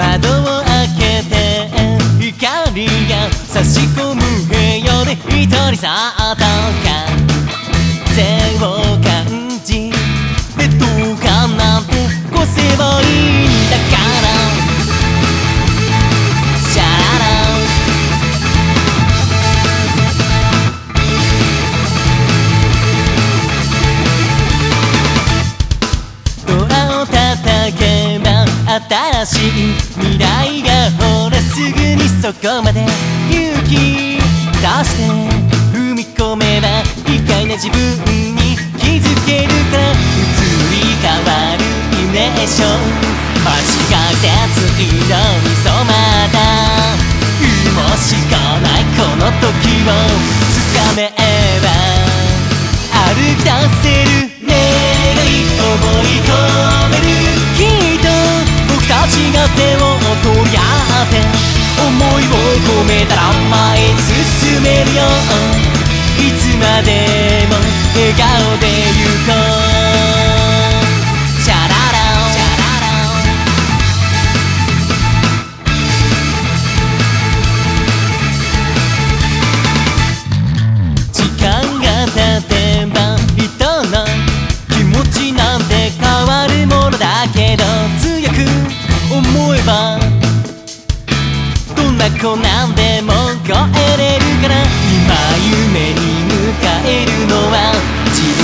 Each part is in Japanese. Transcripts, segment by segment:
窓を開けて光が差し込む部屋で一人さっとか新しい未来がほらすぐにそこまで勇気出して踏み込めば意外な自分に気づけるから移り変わるイメージョン間違せつ色に染まったもしかたら前へ進めるよ。いつまでも笑顔で行こう。どんな困難でも越えれるから今夢に向かえるのは自分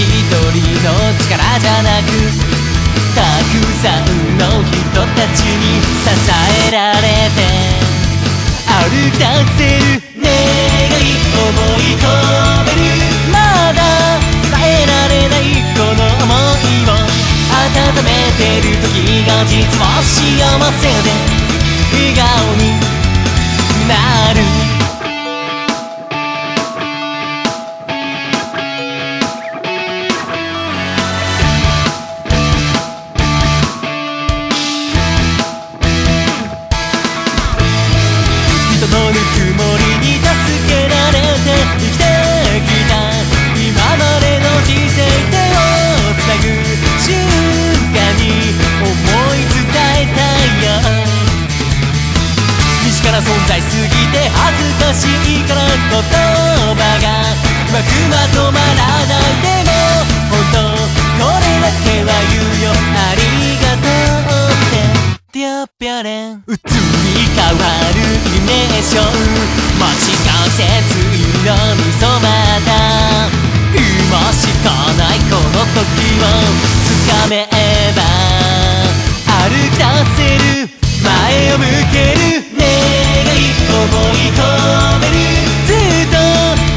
一人の力じゃなくたくさんの人たちに支えられて歩き出せる願い思い込める。まだ伝えられないこの想いを温めてる時が実は幸せで。笑顔になる。存在すぎて恥ずかしいから言葉がうまくまとまらないでも本当これだけは言うよありがとうってぴゃぴゃれん移り変わるイメージョン間違せつ色に染まった今しかないこの時をつかめば歩き出せる前を向けるずっと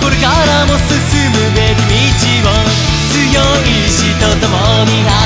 これからも進むべき道を強い人ともに